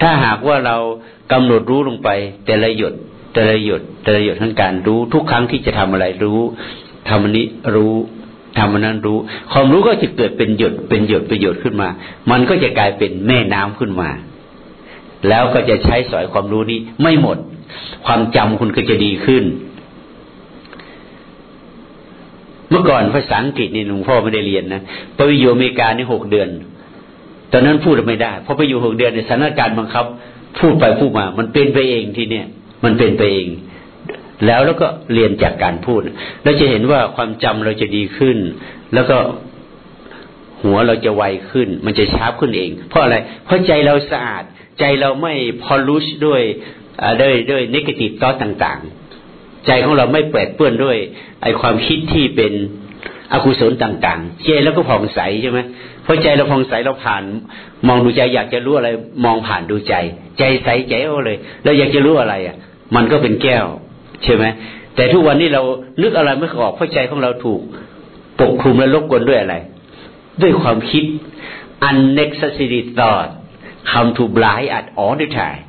ถ้าหากว่าเรากำหนดรู้ลงไป แต่ละหยดแต่ละหยดแต่ละหยดทั้งการรู้ทุกครั้งที่จะทำอะไรรู้ทำอันนี้รู้ทำมันนั้นรู้ ความรู้ก็จะเกิดเป็นหยดเป็นหยดประโยชน์ขึ้นมา มันก็จะกลายเป็นแม่น้ำขึ้นมา แล้วก็จะใช้สอยความรู้นี้ไม่หมด ความจำคุณก็จะดีขึ้น เมื่อก่อนภาษาอังกฤษนี่หลวงพ่อไม่ได้เรียนนะไปอยู่อเมริกานี่หกเดือน ตอนนั้นพูดไม่ได้เพราะไปอยู่หกเดือนในสถานการณ์บังคับ พูดไปพูดมา มันเป็นไปเองทีเนี้ยมันเป็นไปเองแล้วแล้วก็เรียนจากการพูดเราจะเห็นว่าความจำเราจะดีขึ้น แล้วก็หัวเราจะไวขึ้น มันจะชาร์ปขึ้นเอง เพราะอะไร เพราะใจเราสะอาด ใจเราไม่พอลุชด้วย ด้วยด้วยนิเกติฟต้อต่างๆ ใจของเราไม่แปดเปื้อนด้วย ไอความคิดที่เป็นอกุศลต่างๆใจแล้วก็ผ่องใสใช่ไหมเพราะใจเราผ่องใสเราผ่าน มองดูใจอยากจะรู้อะไร มองผ่านดูใจ ใจใสใจโอเลยแล้วอยากจะรู้อะไรอะ มันก็เป็นแก้ว ใช่ไหมแต่ทุกวันนี้เรานึกอะไรไม่ออกเพราะใจของเราถูกปกคลุมและลบกวนด้วยอะไร ด้วยความคิด unnecessary thought come to blind at all the time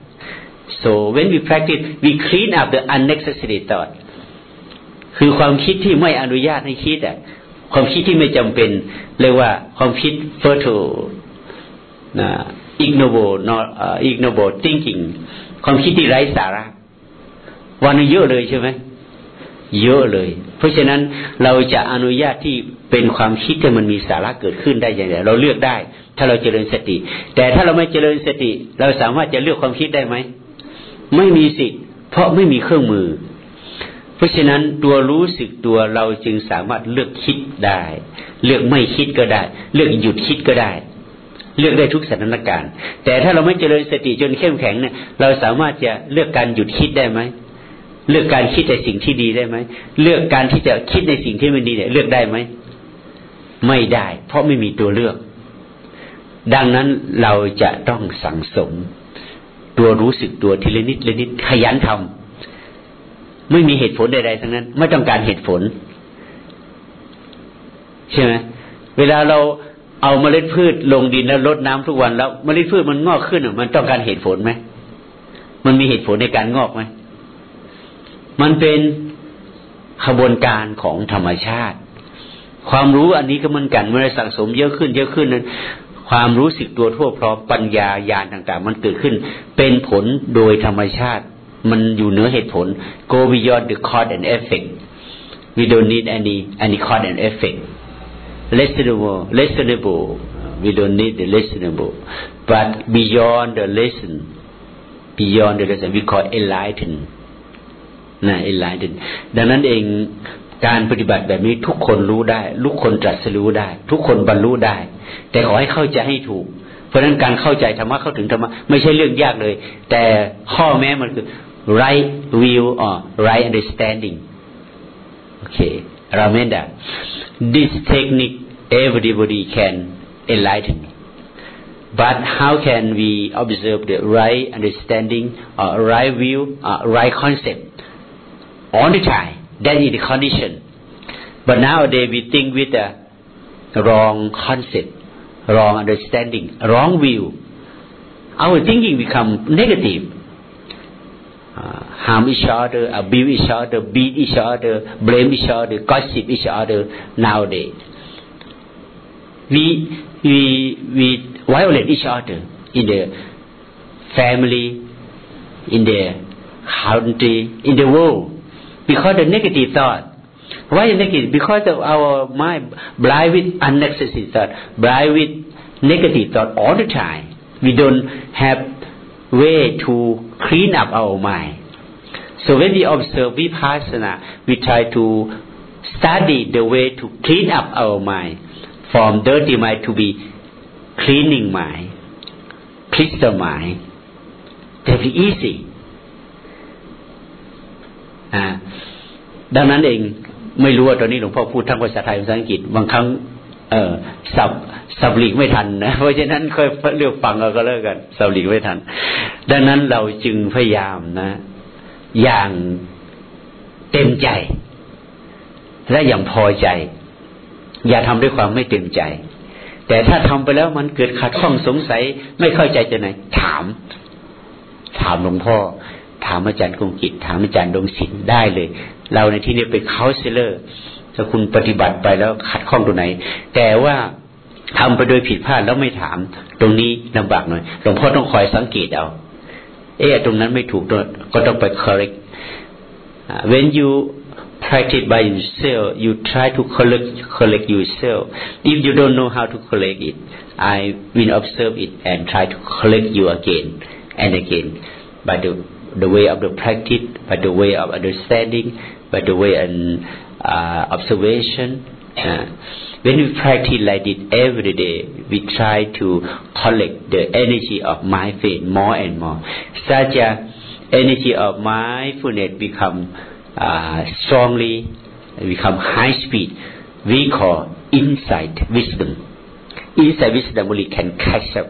so when we practice we clean up the unnecessary thought คือความคิดที่ไม่อนุญาตให้คิดอะ ความคิดที่ไม่จำเป็นเรียกว่าความคิด fertile นะ ignoble not uh, ignoble thinking ความคิดที่ไร้สาระ วันนี้เยอะเลยใช่ไหมเยอะเลย เพราะฉะนั้นเราจะอนุญาตที่เป็นความคิดที่มันมีสาระเกิดขึ้นได้อย่างไรเราเลือกได้ ถ้าเราเจริญสติ แต่ถ้าเราไม่เจริญสติ เราสามารถจะเลือกความคิดได้ไหม ไม่มีสิทธิ์ เพราะไม่มีเครื่องมือ เพราะฉะนั้นตัวรู้สึกตัวเราจึงสามารถเลือกคิดได้ เลือกไม่คิดก็ได้ เลือกหยุดคิดก็ได้ เลือกได้ทุกสถานการณ์ แต่ถ้าเราไม่เจริญสติจนเข้มแข็งเนี่ยเราสามารถจะเลือกการหยุดคิดได้ไหมเลือกการคิดในสิ่งที่ดีได้ไหมเลือกการที่จะคิดในสิ่งที่ไม่ดีเนี่ยเลือกได้ไหมไม่ได้ เพราะไม่มีตัวเลือก ดังนั้นเราจะต้องสังสม ตัวรู้สึกตัวทีละนิดละนิดขยันทำไม่มีเหตุผลใดๆทั้งนั้น ไม่ต้องการเหตุผล ใช่ไหมเวลาเราเอาเมล็ดพืชลงดินแล้วรดน้ำทุกวันแล้วเมล็ดพืชมันงอกขึ้นมันต้องการเหตุผลไหมมันมีเหตุผลในการงอกไหมมันเป็นขบวนการของธรรมชาติ ความรู้อันนี้ก็เหมือนกันเมื่อสังสมเยอะขึ้น เยอะขึ้นนั้น ความรู้สึกตัวทั่วพร้อมปัญญาญาณต่าง ๆ มันเกิดขึ้น เป็นผลโดยธรรมชาติ มันอยู่เหนือเหตุผล go beyond the cause and effect we don't need any any cause and effect listenable listenable we don't need the listenable but beyond the lesson beyond the lesson we call enlightened นะเอ็นไลน์ดังนั้นเอง การปฏิบัติแบบนี้ทุกคนรู้ได้ทุกคนตรัสรู้ได้ ทุกคนบรรลุได้ แต่ขอให้เข้าใจให้ถูก เพราะฉะนั้นการเข้าใจธรรมะเข้าถึงธรรมะไม่ใช่เรื่องยากเลย แต่ข้อแม้มันคือ right view or right understanding โอเค Ramenda this technique everybody can enlighten but how can we observe the right understanding or right view or right concept all the time. That is the condition. But nowadays we think with a wrong concept, wrong understanding, wrong view. Our thinking become negative. Uh, harm each other, abuse each other, beat each other, blame each other, gossip each other nowadays. We, we, we violate each other in the family, in the country, in the world because the negative thought. Why negative? Because of our mind blind with unnecessary thought, blind with negative thought all the time. We don't have way to clean up our mind. So when we observe vipassana, we try to study the way to clean up our mind from dirty mind to be cleaning mind, crystal mind. Very easy. อ่า ดังนั้นเองไม่รู้ว่าตอนนี้หลวงพ่อพูดทั้งภาษาไทยภาษาอังกฤษบางครั้ง เออสับสับหลีกไม่ทันนะเพราะฉะนั้นค่อยเลือกฟังเราก็เลิกกันสับหลีกไม่ทัน ดังนั้นเราจึงพยายามนะ อย่างเต็มใจ และอย่างพอใจ อย่าทำด้วยความไม่เต็มใจ แต่ถ้าทำไปแล้วมันเกิดขัดข้องสงสัยไม่เข้าใจจะไหนถาม ถามหลวงพ่อ ถามอาจารย์คงกิจถามอาจารย์ดงศิลป์ได้เลย เราในที่นี้เป็นเคาน์เซเลอร์ถ้าคุณปฏิบัติไปแล้วขัดข้องตรงไหน แต่ว่าทำไปโดยผิดพลาดแล้วไม่ถาม ตรงนี้ลำบากหน่อยหลวงพ่อต้องคอยสังเกตเอา เอ๊ะตรงนั้นไม่ถูกก็ต้องไป correct when you practice by yourself you try to collect collect yourself if you don't know how to collect it I will observe it and try to collect you again and again by the the way of the practice by the way of understanding by the way and uh, observation. Uh, when we practice like this every day we try to collect the energy of mindfulness more and more such a energy of mindfulness become uh, strongly become high speed we call insight wisdom insight wisdom only can catch up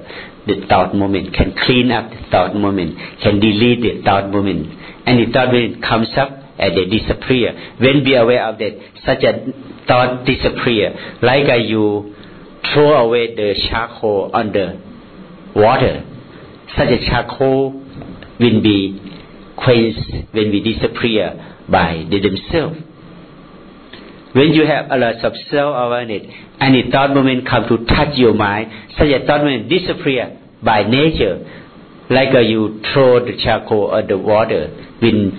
the thought moment can clean up the thought moment can delete the thought moment. And the thought moment comes up and they disappear. When are aware of that such a thought disappear. Like uh, you throw away the charcoal on the water such a charcoal will be quenched when we disappear by themselves. When you have a lot of self-awareness, any thought moment come to touch your mind, such a thought moment disappear by nature, like uh, you throw the charcoal or the water, will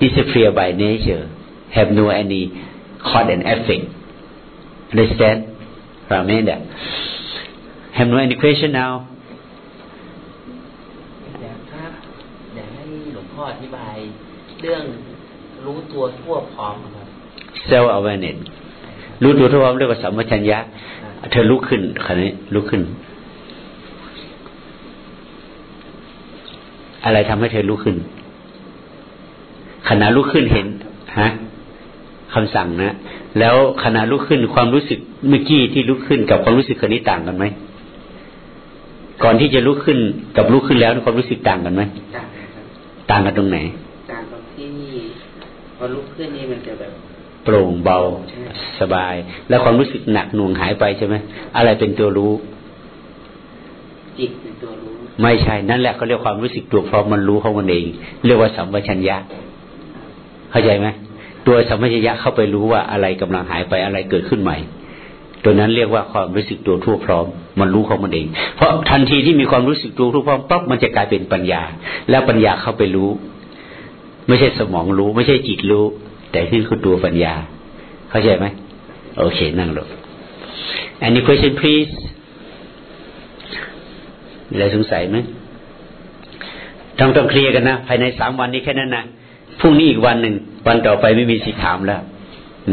disappear by nature, have no any cause and effect. Understand? Ramenda. Have no any question now? อยากครับอยากให้หลวงพ่ออธิบายเรื่องรู้ตัวทั่วพร้อมครับ ับ self awareness รู้ตัวทั่วพร้อมเรียกว่าสัมปชัญญะ เธอลุกขึ้นขณะนี้ลุกขึ้น อะไรทำให้เธอลุกขึ้น ขณะลุกขึ้นเห็นฮะคำสั่งนะแล้วขณะลุกขึ้นความรู้สึกเมื่อกี้ที่ลุกขึ้น กับความรู้สึกคนนี้ต่างกันไหมก่อนที่จะลุกขึ้นกับลุกขึ้นแล้วความรู้สึกต่างกันไหมต่างกันตรงไหนพอลุกขึ้นนี่มันจะแบบ โปร่งเบาสบาย แล้วความรู้สึกหนักหน่วงหายไปใช่ไหมอะไรเป็นตัวรู้ จิตเป็นตัวรู้ ไม่ใช่นั่นแหละเขาเรียกความรู้สึกตัวพร้อมมันรู้ของมันเอง เรียกว่าสัมปชัญญะ เข้าใจไหมตัวสัมปชัญญะเข้าไปรู้ว่าอะไรกำลังหายไปอะไรเกิดขึ้นใหม่ ตัวนั้นเรียกว่าความรู้สึกตัวทั่วพร้อม มันรู้ของมันเอง เพราะทันทีที่มีความรู้สึกตัวทั่วพร้อมปั๊บมันจะกลายเป็นปัญญา แล้วปัญญาเข้าไปรู้ ไม่ใช่สมองรู้ ไม่ใช่จิตรู้ แต่ที่คือตัวปัญญา เข้าใจไหมโอเค นั่งลง Any question please มีอะไรสงสัยไหมต้องต้องเคลียร์กันนะ ภายในสามวันนี้แค่นั้นนะพรุ่งนี้อีกวันหนึ่ง วันต่อไปไม่มีสิถามแล้ว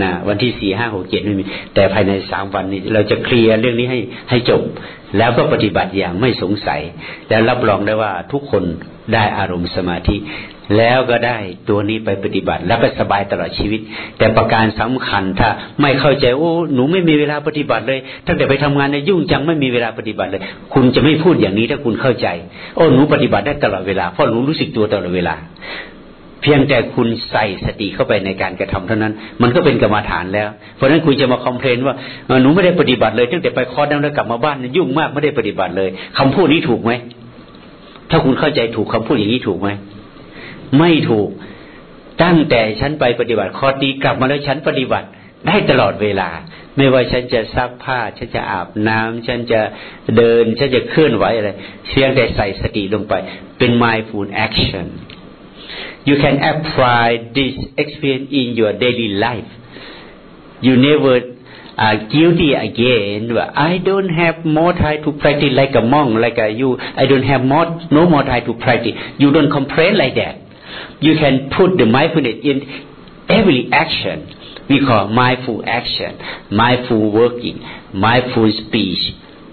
นะวันที่สี่ห้าหกเจ็ดไม่มี แต่ภายในสามวันนี้ เราจะเคลียร์เรื่องนี้ให้ให้จบ แล้วก็ปฏิบัติอย่างไม่สงสัย แล้วรับรองได้ว่าทุกคนได้อารมณ์สมาธิ แล้วก็ได้ตัวนี้ไปปฏิบัติ แล้วก็สบายตลอดชีวิต แต่ประการสำคัญถ้า ไม่เข้าใจโอ้หนูไม่มีเวลาปฏิบัติเลยตั้งแต่ไปทำงานในยุ่งจังไม่มีเวลาปฏิบัติเลย คุณจะไม่พูดอย่างนี้ถ้าคุณเข้าใจ โอ้หนูปฏิบัติได้ตลอดเวลาเพราะหนูรู้สึกตัวตลอดเวลา เพียงแต่คุณใส่สติเข้าไปในการกระทำเท่านั้น มันก็เป็นกรรมฐานแล้ว เพราะฉะนั้นคุณจะมาคอมเพลนว่าหนูไม่ได้ปฏิบัติเลยตั้งแต่ไปคอร์สแล้วกลับมาบ้านยุ่งมากไม่ได้ปฏิบัติเลยคำพูดนี้ถูกไหมถ้าคุณเข้าใจถูกคำพูดอย่างนี้ถูกไหม ไม่ถูกตั้งแต่ฉันไปปฏิบัติคอดีกลับมาแล้วฉันปฏิบัติได้ตลอดเวลา ไม่ว่าฉันจะซักผ้า ฉันจะอาบน้ำฉันจะเดิน ฉันจะเคลื่อนไหวอะไรเพียงแต่ใส่สติลงไปเป็น mindful action you can apply this experience in your daily life you never are guilty again I don't have more time to practice like a monk like a you I don't have more no more time to practice you don't complain like that you can put the mindfulness in every action. We call mindful action, mindful working, mindful speech,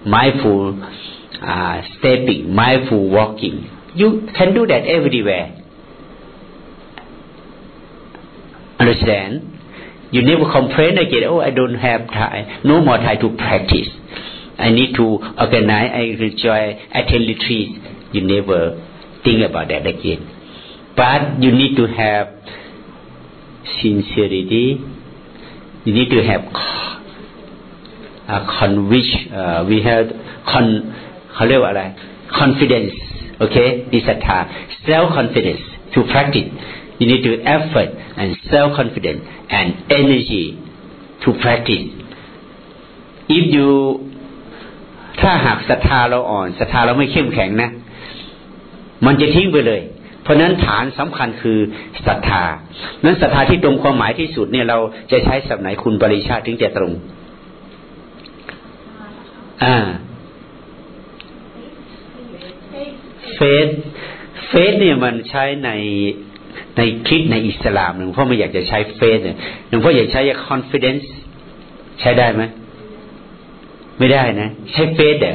mindful uh, stepping, mindful walking. You can do that everywhere. Understand? You never complain again, oh, I don't have time, no more time to practice. I need to organize, I enjoy, attend retreat. You never think about that again. But you need to have sincerity. You need to have a conviction. Uh, we have con เขาเรียกว่าอะไร confidence okay ดิสัทธา self confidence to practice you need to effort and self confidence and energy to practice if you ถ้าหากศรัทธาเราอ่อนศรัทธาเราไม่เข้มแข็งนะ มันจะทิ้งไปเลย เพราะนั้นฐานสำคัญคือศรัทธานั้นศรัทธาที่ตรงความหมายที่สุดเนี่ยเราจะใช้สับไหนคุณบริชาติถึงจะตรง อ่าเฟสเฟสเนี่ยมันใช้ในในคริสในอิสลามหลวงพ่อไม่อยากจะใช้เฟสเนี่ยหลวงพ่ออยากใช้ confidence ใช้ได้ไหมไม่ได้นะ ใช้เฟสเดอ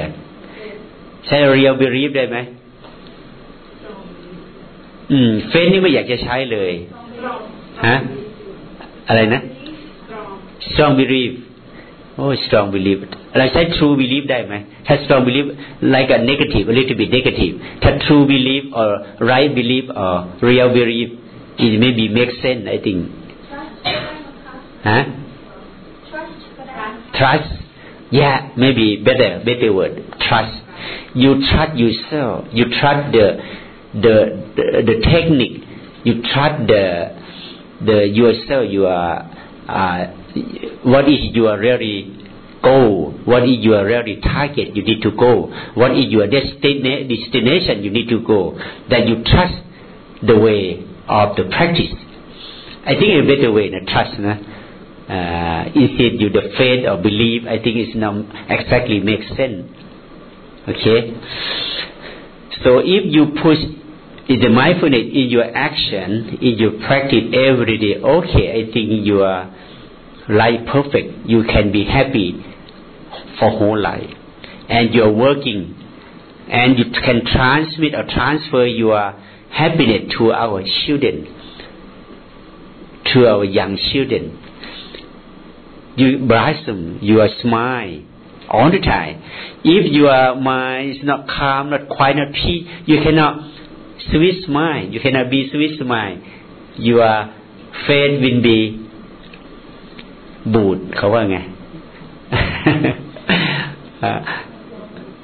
ใช้ real belief ได้ไหม อืม เฟสนี่ไม่อยากจะใช้เลยฮะอะไรนะ strong belief โอ้ strong belief เราใช้ true belief ได้ไหมถ้า strong belief like a negative a little bit negative ถ้า true belief or right belief or real belief it maybe make sense I think ฮะ trust yeah maybe better better word trust you trust yourself you trust the the the, the technique. You trust the the yourself you are uh, what is your really goal? What is your really target you need to go? What is your destina- destination you need to go? That you trust the way of the practice. I think a better way na trust na uh, instead you the faith or belief I think it's not exactly makes sense. Okay so if you push the mindfulness in your action in your practice every day okay I think you are life perfect. You can be happy for whole life. And you're working. And you can transmit or transfer your happiness to our children to our young children. You blossom your smile all the time if your mind is not calm not quiet not peace you cannot sweet smile you cannot be sweet smile your face will be บูดเขาว่าไง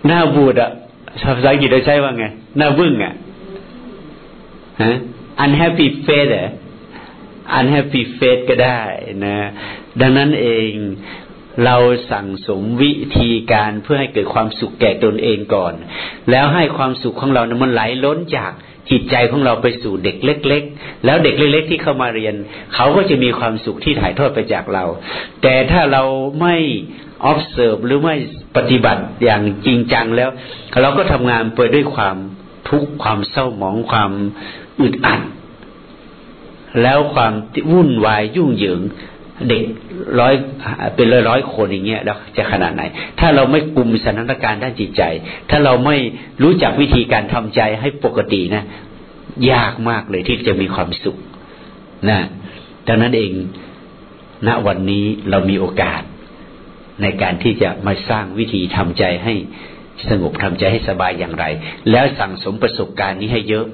หน้าบูดอะภาษาอังกฤษเราใช้ว่าไง หน้าบึ้งอะฮะ unhappy face อะ unhappy face ก็ได้นะ ดังนั้นเอง เราสั่งสมวิธีการเพื่อให้เกิดความสุขแก่ตนเองก่อน แล้วให้ความสุขของเรานะมันไหลล้นจากจิตใจของเราไปสู่เด็กเล็ก ๆ แล้วเด็กเล็ก ๆ ที่เข้ามาเรียน เขาก็จะมีความสุขที่ถ่ายทอดไปจากเรา แต่ถ้าเราไม่ observe หรือไม่ปฏิบัติอย่างจริงจังแล้ว เราก็ทำงานไปด้วยความทุกข์ความเศร้าหมองความอึดอัดแล้วความวุ่นวายยุ่งเหยิง เด็กร้อยเป็นร้อยร้อยคนอย่างเงี้ยแล้วจะขนาดไหน ถ้าเราไม่กลุ่มสถานการณ์ด้านจิตใจ ถ้าเราไม่รู้จักวิธีการทำใจให้ปกตินะ ยากมากเลยที่จะมีความสุขนะดังนั้นเองณวันนี้เรามีโอกาสในการที่จะมาสร้างวิธีทำใจให้สงบทำใจให้สบายอย่างไร แล้วสั่งสมประสบการณ์นี้ให้เยอะ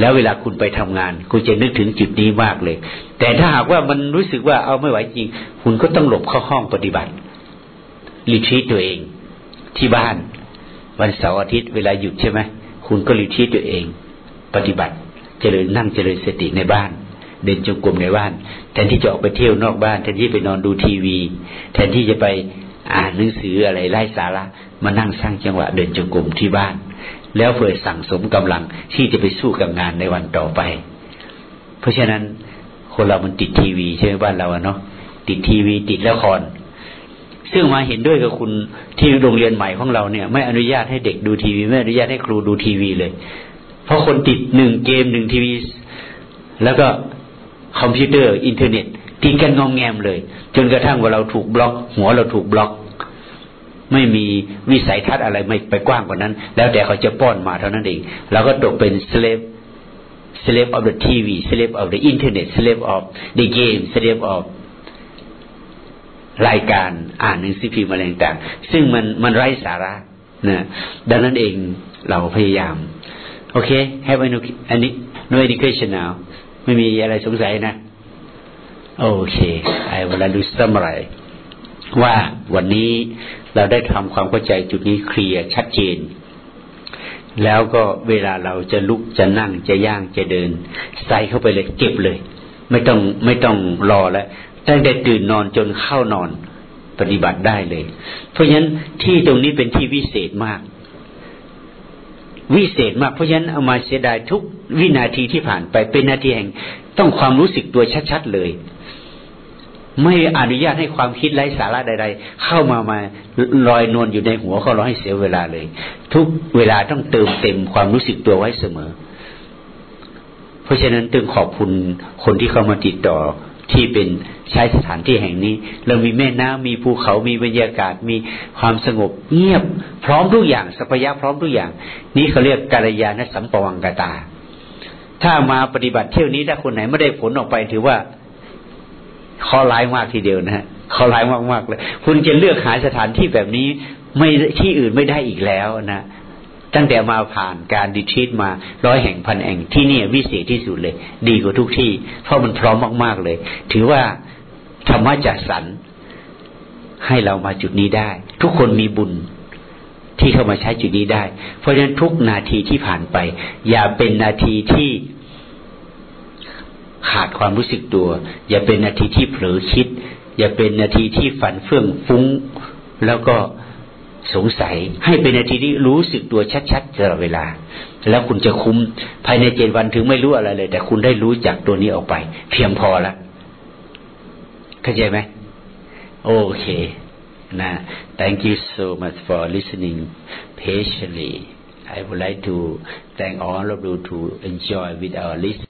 แล้วเวลาคุณไปทำงาน คุณจะนึกถึงจุดนี้มากเลย แต่ถ้าหากว่ามันรู้สึกว่าเอาไม่ไหวจริง คุณก็ต้องหลบเข้าห้องปฏิบัติรีทรีตตัวเอง ที่บ้าน วันเสาร์อาทิตย์เวลาหยุดใช่ไหมคุณก็รีทรีตตัวเอง ปฏิบัติ เจริญนั่งเจริญสติในบ้าน เดินจงกรมในบ้าน แทนที่จะออกไปเที่ยวนอกบ้าน แทนที่ไปนอนดูทีวี แทนที่จะไปอ่านหนังสืออะไรไร้สาระมานั่งสร้างจังหวะ เดินจงกรมที่บ้าน แล้วเพื่อสั่งสมกำลังที่จะไปสู้กับงานในวันต่อไป เพราะฉะนั้นคนเรามันติดทีวีใช่ไหมบ้านเราเนาะติดทีวีติดละคร ซึ่งมาเห็นด้วยกับคุณที่โรงเรียนใหม่ของเราเนี่ย ไม่อนุญาตให้เด็กดูทีวี ไม่อนุญาตให้ครูดูทีวีเลย เพราะคนติดหนึ่งเกมหนึ่งทีวี แล้วก็คอมพิวเตอร์อินเทอร์เน็ตติดกันงอมแงมเลย จนกระทั่งว่าเราถูกบล็อก หัวเราถูกบล็อก ไม่มีวิสัยทัศน์อะไรไม่ไปกว้างกว่านั้น แล้วแต่เขาจะป้อนมาเท่านั้นเองเราก็ตกเป็น slave slave of the TV slave of the internet slave of the game slave of รายการอ่านหนังสือพิมพ์อะไรต่างๆซึ่งมันมันไร้สาระนะดังนั้นเองเราพยายาม โอเค have a no education now ไม่มีอะไรสงสัยนะ โอเค I will do summary ว่าวันนี้ เราได้ทำความเข้าใจจุดนี้เคลียร์ชัดเจน แล้วก็เวลาเราจะลุกจะนั่งจะย่างจะเดิน ใส่เข้าไปเลยเก็บเลย ไม่ต้องไม่ต้องรอแล้วตั้งแต่ตื่นนอนจนเข้านอนปฏิบัติได้เลย เพราะฉะนั้นที่ตรงนี้เป็นที่วิเศษมาก วิเศษมากเพราะฉะนั้นเอามาเสียดายทุกวินาทีที่ผ่านไปเป็นนาทีแห่ง ต้องความรู้สึกตัวชัด ๆ เลย ไม่อนุญาตให้ความคิดไร้สาระใด ๆ เข้ามามาลอยนวลอยู่ในหัวเขาเราให้เสียเวลาเลย ทุกเวลาต้องเติมเต็มความรู้สึกตัวไว้เสมอ เพราะฉะนั้นตึงขอบคุณคนที่เข้ามาติดต่อที่เป็นใช้สถานที่แห่งนี้ เรามีแม่น้ำมีภูเขามีบรรยากาศมีความสงบเงียบ พร้อมทุกอย่างสัพยะพร้อมทุกอย่าง นี่เขาเรียกกาลยานสัมปวังกตา ถ้ามาปฏิบัติเที่ยวนี้ถ้าคนไหนไม่ได้ผลออกไปถือว่า ข้อร้ายมากทีเดียวนะฮะข้อร้ายมากๆเลย คุณจะเลือกหาสถานที่แบบนี้ไม่ที่อื่นไม่ได้อีกแล้วนะตั้งแต่มาผ่านการดิทิตมาร้อยแห่งพันแห่งที่นี่วิเศษที่สุดเลย ดีกว่าทุกที่ เพราะมันพร้อมมากๆเลย ถือว่าธรรมะจัดสรรให้เรามาจุดนี้ได้ ทุกคนมีบุญที่เข้ามาใช้จุดนี้ได้ เพราะฉะนั้นทุกนาทีที่ผ่านไป อย่าเป็นนาทีที่ ขาดความรู้สึกตัว อย่าเป็นนาทีที่เผลอคิด อย่าเป็นนาทีที่ฝันเฟื่องฟุ้ง แล้วก็สงสัย ให้เป็นนาทีที่รู้สึกตัวชัดๆตลอดเวลา แล้วคุณจะคุ้มภายในเจ็ดวันถึงไม่รู้อะไรเลย แต่คุณได้รู้จากตัวนี้ออกไป เพียงพอล้วเข้าใจไหมโอเคนะ thank you so much for listening patiently I would like to thank all of you to enjoy with our list